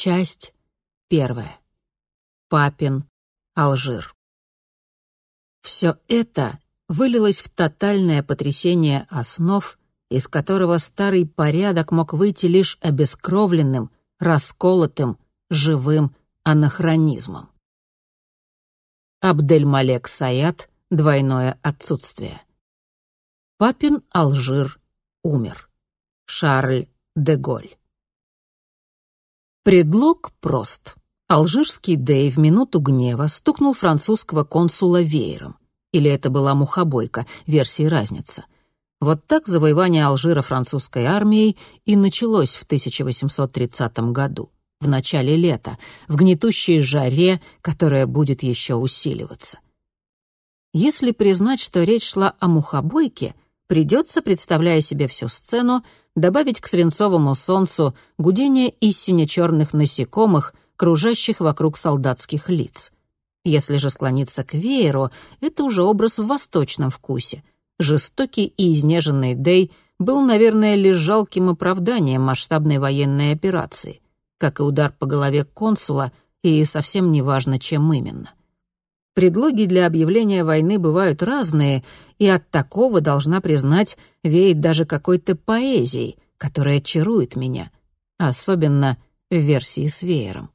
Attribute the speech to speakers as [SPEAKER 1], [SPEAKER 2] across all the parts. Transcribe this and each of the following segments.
[SPEAKER 1] Часть первая. Папин Алжир. Все это вылилось в тотальное потрясение основ, из которого старый порядок мог выйти лишь обескровленным, расколотым, живым анахронизмом. Абдельмалек Саят «Двойное отсутствие». Папин Алжир умер. Шарль де Голь. Предлог прост. Алжирский Дэй в минуту гнева стукнул французского консула веером. Или это была мухобойка, версии разница. Вот так завоевание Алжира французской армией и началось в 1830 году, в начале лета, в гнетущей жаре, которая будет еще усиливаться. Если признать, что речь шла о мухобойке, придется, представляя себе всю сцену, добавить к свинцовому солнцу гудение из сине-черных насекомых, кружащих вокруг солдатских лиц. Если же склониться к вееру, это уже образ в восточном вкусе. Жестокий и изнеженный Дэй был, наверное, лишь жалким оправданием масштабной военной операции, как и удар по голове консула, и совсем неважно, чем именно. Предлоги для объявления войны бывают разные, и от такого, должна признать, веет даже какой-то поэзией, которая чарует меня, особенно в версии с веером.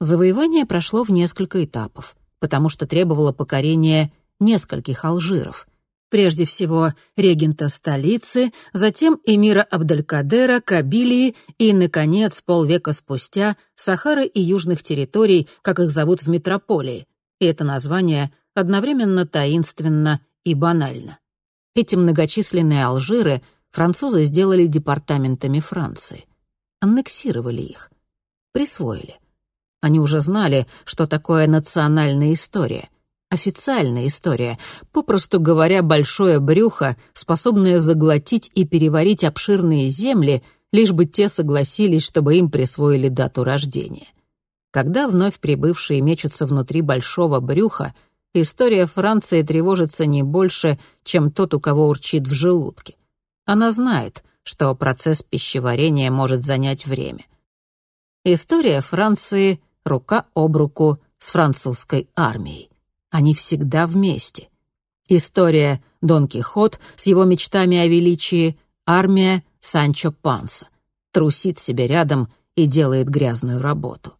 [SPEAKER 1] Завоевание прошло в несколько этапов, потому что требовало покорения нескольких Алжиров. Прежде всего, регента столицы, затем эмира Абделькадера, Кабилии и, наконец, полвека спустя, Сахары и южных территорий, как их зовут в метрополии, и это название одновременно таинственно и банально. Эти многочисленные Алжиры французы сделали департаментами Франции. Аннексировали их. Присвоили. Они уже знали, что такое национальная история. Официальная история, попросту говоря, большое брюхо, способное заглотить и переварить обширные земли, лишь бы те согласились, чтобы им присвоили дату рождения. Когда вновь прибывшие мечутся внутри большого брюха, история Франции тревожится не больше, чем тот, у кого урчит в желудке. Она знает, что процесс пищеварения может занять время. История Франции рука об руку с французской армией. Они всегда вместе. История Дон Кихот с его мечтами о величии, армия Санчо Панса. Трусит себе рядом и делает грязную работу.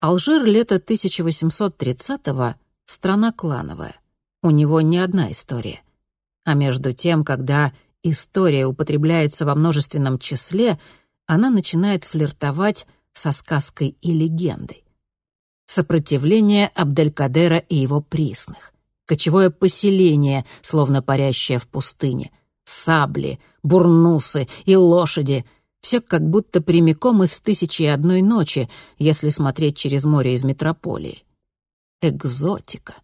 [SPEAKER 1] Алжир лето 1830-го — страна клановая. У него не одна история. А между тем, когда история употребляется во множественном числе, она начинает флиртовать со сказкой и легендой. Сопротивление Абделькадера и его присных. Кочевое поселение, словно парящее в пустыне. Сабли, бурнусы и лошади — все как будто прямиком из «Тысячи и одной ночи», если смотреть через море из метрополии. Экзотика.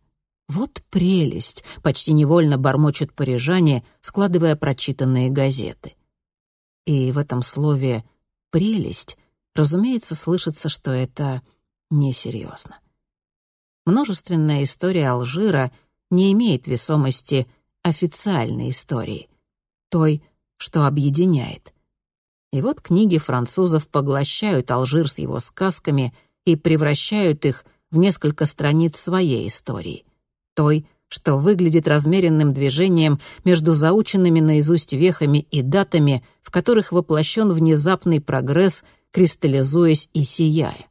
[SPEAKER 1] Вот прелесть, почти невольно бормочут парижане, складывая прочитанные газеты. И в этом слове «прелесть», разумеется, слышится, что это несерьезно. Множественная история Алжира не имеет весомости официальной истории, той, что объединяет. И вот книги французов поглощают Алжир с его сказками и превращают их в несколько страниц своей истории. Той, что выглядит размеренным движением между заученными наизусть вехами и датами, в которых воплощен внезапный прогресс, кристаллизуясь и сияя.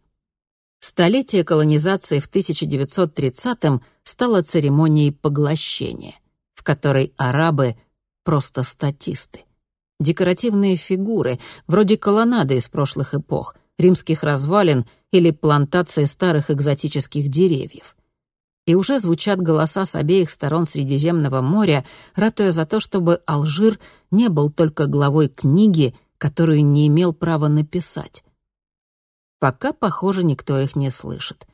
[SPEAKER 1] Столетие колонизации в 1930-м стало церемонией поглощения, в которой арабы — просто статисты декоративные фигуры, вроде колоннады из прошлых эпох, римских развалин или плантации старых экзотических деревьев. И уже звучат голоса с обеих сторон Средиземного моря, ратуя за то, чтобы Алжир не был только главой книги, которую не имел права написать. Пока, похоже, никто их не слышит.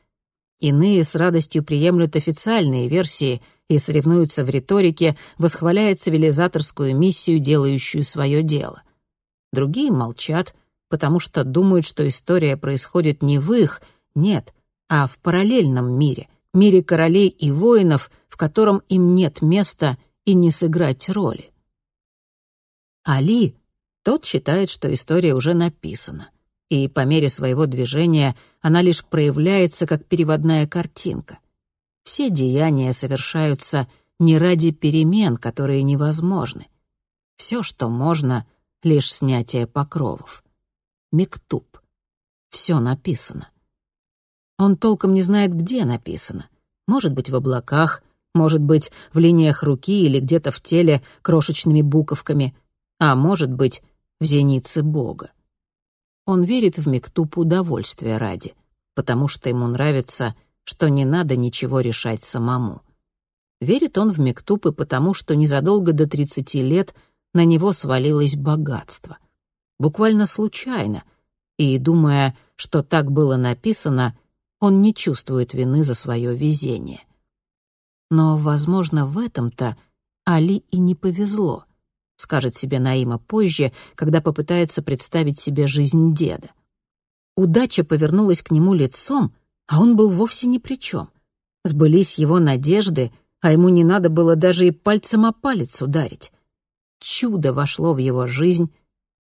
[SPEAKER 1] Иные с радостью приемлют официальные версии и соревнуются в риторике, восхваляя цивилизаторскую миссию, делающую свое дело. Другие молчат, потому что думают, что история происходит не в их, нет, а в параллельном мире, мире королей и воинов, в котором им нет места и не сыграть роли. Али, тот считает, что история уже написана, и по мере своего движения она лишь проявляется как переводная картинка. Все деяния совершаются не ради перемен, которые невозможны. Все, что можно, — лишь снятие покровов. Мектуб. Все написано. Он толком не знает, где написано. Может быть, в облаках, может быть, в линиях руки или где-то в теле крошечными буковками, а может быть, в зенице Бога. Он верит в Мектуб удовольствия ради, потому что ему нравится, что не надо ничего решать самому. Верит он в Мектуб и потому, что незадолго до 30 лет на него свалилось богатство. Буквально случайно. И, думая, что так было написано, он не чувствует вины за свое везение. Но, возможно, в этом-то Али и не повезло, скажет себе Наима позже, когда попытается представить себе жизнь деда. Удача повернулась к нему лицом, а он был вовсе ни при чем. Сбылись его надежды, а ему не надо было даже и пальцем о палец ударить. Чудо вошло в его жизнь,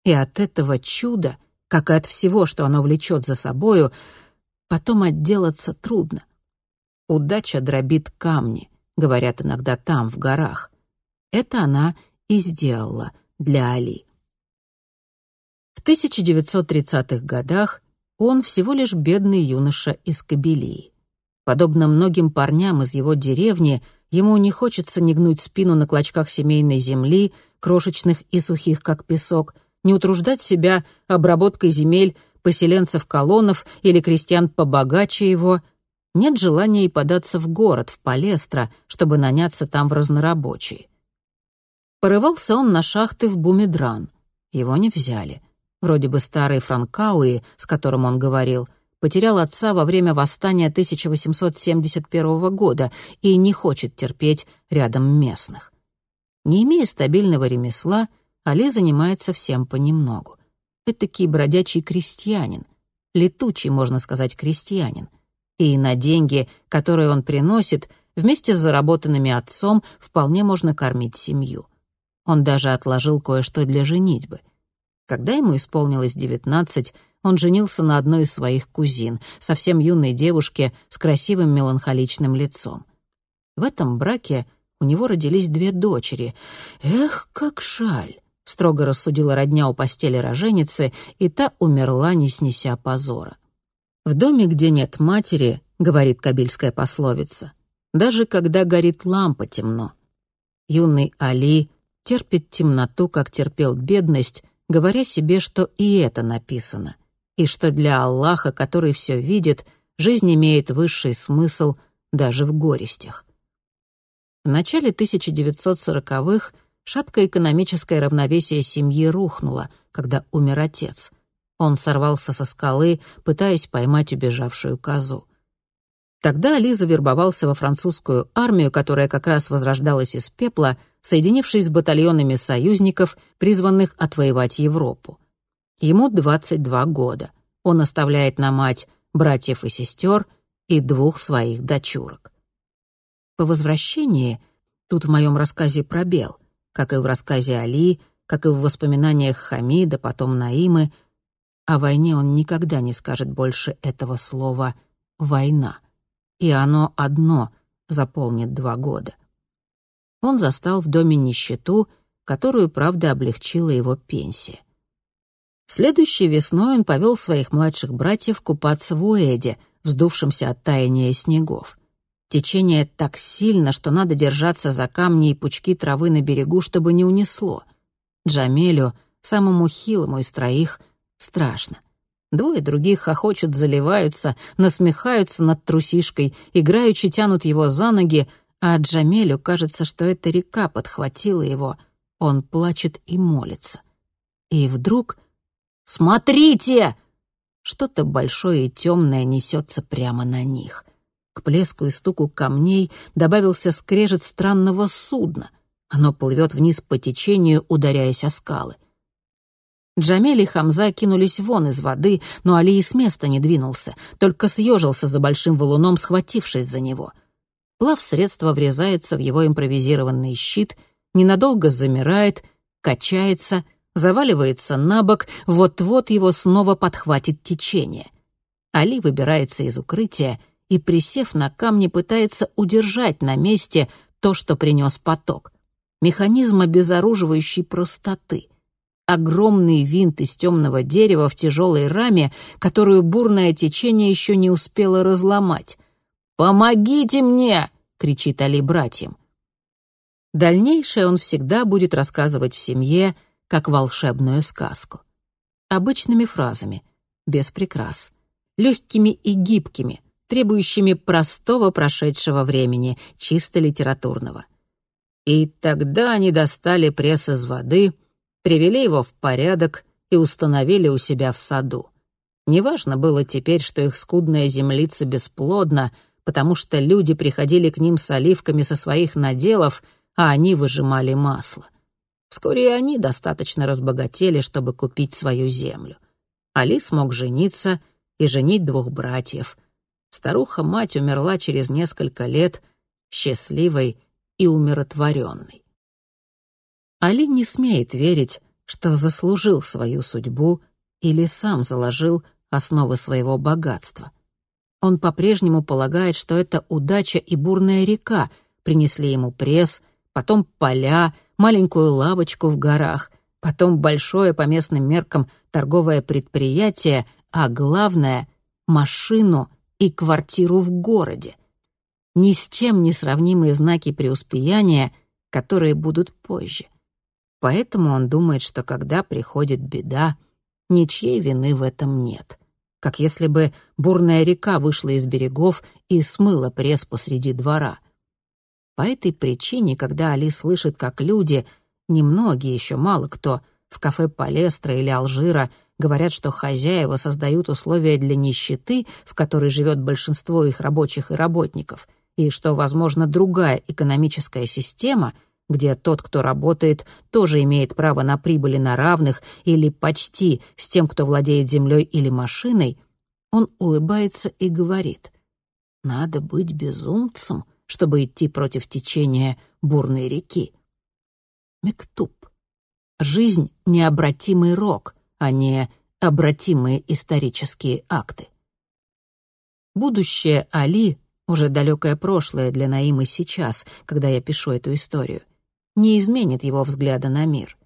[SPEAKER 1] и от этого чуда, как и от всего, что оно влечет за собою, потом отделаться трудно. Удача дробит камни, говорят иногда там, в горах. Это она и сделала для Али. В 1930-х годах он всего лишь бедный юноша из Кабелии. Подобно многим парням из его деревни, ему не хочется не гнуть спину на клочках семейной земли, крошечных и сухих, как песок, не утруждать себя обработкой земель поселенцев-колонов или крестьян побогаче его, нет желания и податься в город, в Палестро, чтобы наняться там в разнорабочие. Порывался он на шахты в Бумедран. Его не взяли. Вроде бы старый Франкауи, с которым он говорил, потерял отца во время восстания 1871 года и не хочет терпеть рядом местных. Не имея стабильного ремесла, Али занимается всем понемногу этакий бродячий крестьянин, летучий, можно сказать, крестьянин. И на деньги, которые он приносит, вместе с заработанными отцом вполне можно кормить семью. Он даже отложил кое-что для женитьбы. Когда ему исполнилось девятнадцать, он женился на одной из своих кузин, совсем юной девушке с красивым меланхоличным лицом. В этом браке у него родились две дочери. Эх, как жаль строго рассудила родня у постели роженицы, и та умерла, не снеся позора. «В доме, где нет матери, — говорит кабильская пословица, — даже когда горит лампа, темно. Юный Али терпит темноту, как терпел бедность, говоря себе, что и это написано, и что для Аллаха, который все видит, жизнь имеет высший смысл даже в горестях. В начале 1940-х Шаткое экономическое равновесие семьи рухнуло, когда умер отец. Он сорвался со скалы, пытаясь поймать убежавшую козу. Тогда Али завербовался во французскую армию, которая как раз возрождалась из пепла, соединившись с батальонами союзников, призванных отвоевать Европу. Ему 22 года. Он оставляет на мать братьев и сестер и двух своих дочурок. По возвращении, тут в моем рассказе пробел — как и в рассказе Али, как и в воспоминаниях Хамида, потом Наимы. О войне он никогда не скажет больше этого слова «война». И оно одно заполнит два года. Он застал в доме нищету, которую, правда, облегчила его пенсия. Следующей весной он повел своих младших братьев купаться в Уэде, вздувшемся от таяния снегов. Течение так сильно, что надо держаться за камни и пучки травы на берегу, чтобы не унесло. Джамелю, самому хилому из троих, страшно. Двое других хохочут, заливаются, насмехаются над трусишкой, играючи тянут его за ноги, а Джамелю кажется, что эта река подхватила его. Он плачет и молится. И вдруг... «Смотрите!» Что-то большое и темное несется прямо на них — к плеску и стуку камней добавился скрежет странного судна. Оно плывет вниз по течению, ударяясь о скалы. Джамель и Хамза кинулись вон из воды, но Али и с места не двинулся, только съежился за большим валуном, схватившись за него. Плав средства врезается в его импровизированный щит, ненадолго замирает, качается, заваливается на бок, вот-вот его снова подхватит течение. Али выбирается из укрытия и, присев на камни, пытается удержать на месте то, что принес поток. Механизм обезоруживающей простоты. Огромный винт из темного дерева в тяжелой раме, которую бурное течение еще не успело разломать. «Помогите мне!» — кричит Али братьям. Дальнейшее он всегда будет рассказывать в семье, как волшебную сказку. Обычными фразами, без прикрас, легкими и гибкими, требующими простого прошедшего времени, чисто литературного. И тогда они достали пресс из воды, привели его в порядок и установили у себя в саду. Неважно было теперь, что их скудная землица бесплодна, потому что люди приходили к ним с оливками со своих наделов — а они выжимали масло. Вскоре и они достаточно разбогатели, чтобы купить свою землю. Али смог жениться и женить двух братьев. Старуха-мать умерла через несколько лет, счастливой и умиротворенной. Али не смеет верить, что заслужил свою судьбу или сам заложил основы своего богатства. Он по-прежнему полагает, что это удача и бурная река принесли ему пресс — потом поля, маленькую лавочку в горах, потом большое по местным меркам торговое предприятие, а главное — машину и квартиру в городе. Ни с чем не сравнимые знаки преуспеяния, которые будут позже. Поэтому он думает, что когда приходит беда, ничьей вины в этом нет. Как если бы бурная река вышла из берегов и смыла пресс посреди двора — по этой причине, когда Али слышит, как люди, немногие еще мало кто, в кафе Палестра или Алжира говорят, что хозяева создают условия для нищеты, в которой живет большинство их рабочих и работников, и что, возможно, другая экономическая система, где тот, кто работает, тоже имеет право на прибыли на равных или почти с тем, кто владеет землей или машиной, он улыбается и говорит, «Надо быть безумцем», чтобы идти против течения бурной реки. Мектуб. Жизнь — необратимый рок, а не обратимые исторические акты. Будущее Али — уже далекое прошлое для Наимы сейчас, когда я пишу эту историю, не изменит его взгляда на мир.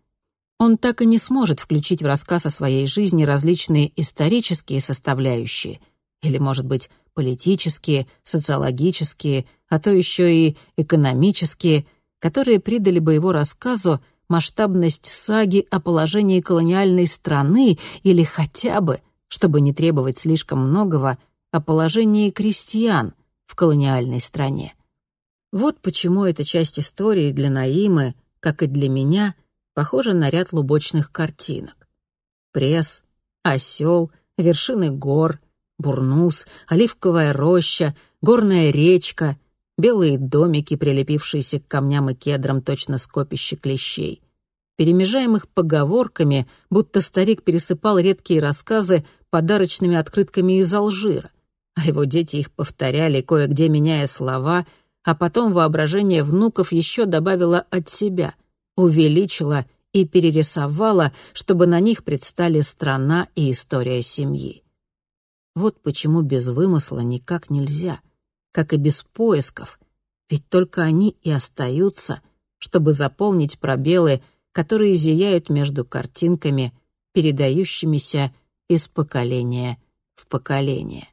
[SPEAKER 1] Он так и не сможет включить в рассказ о своей жизни различные исторические составляющие, или, может быть, политические, социологические, а то еще и экономические, которые придали бы его рассказу масштабность саги о положении колониальной страны или хотя бы, чтобы не требовать слишком многого, о положении крестьян в колониальной стране. Вот почему эта часть истории для Наимы, как и для меня, похожа на ряд лубочных картинок. Пресс, осел, вершины гор — бурнус, оливковая роща, горная речка, белые домики, прилепившиеся к камням и кедрам, точно скопище клещей. Перемежаем их поговорками, будто старик пересыпал редкие рассказы подарочными открытками из Алжира, а его дети их повторяли, кое-где меняя слова, а потом воображение внуков еще добавило от себя, увеличило и перерисовало, чтобы на них предстали страна и история семьи. Вот почему без вымысла никак нельзя, как и без поисков, ведь только они и остаются, чтобы заполнить пробелы, которые зияют между картинками, передающимися из поколения в поколение.